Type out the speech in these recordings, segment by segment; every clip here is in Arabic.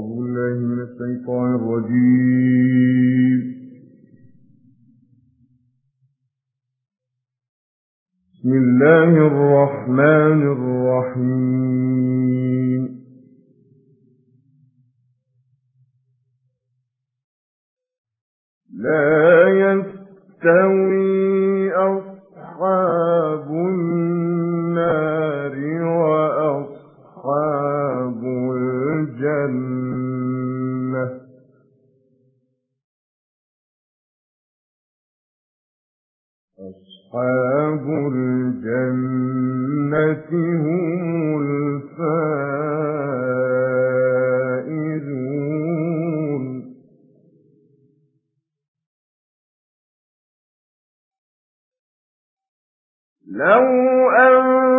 أعوذ بالله من الشيطان الرجيم. بسم الله الرحمن الرحيم. لا يستوي أصحاب الجنة هم الفائزون. لو أنزلنا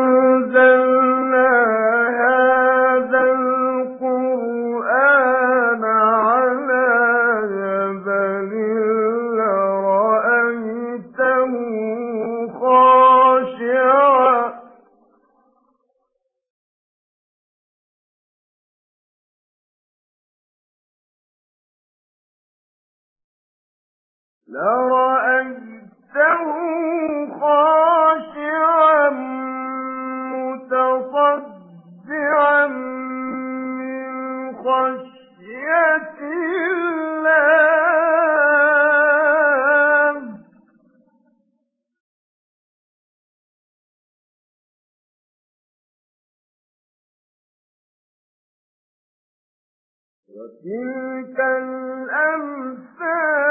لرأيته خاشعا متصدعا من خشية الله وتلك الأمثال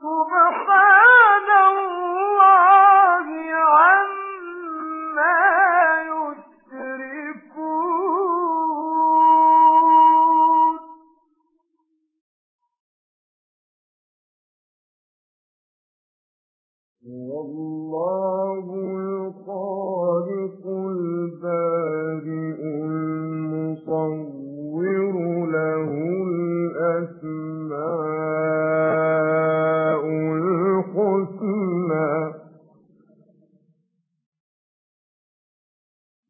سبحان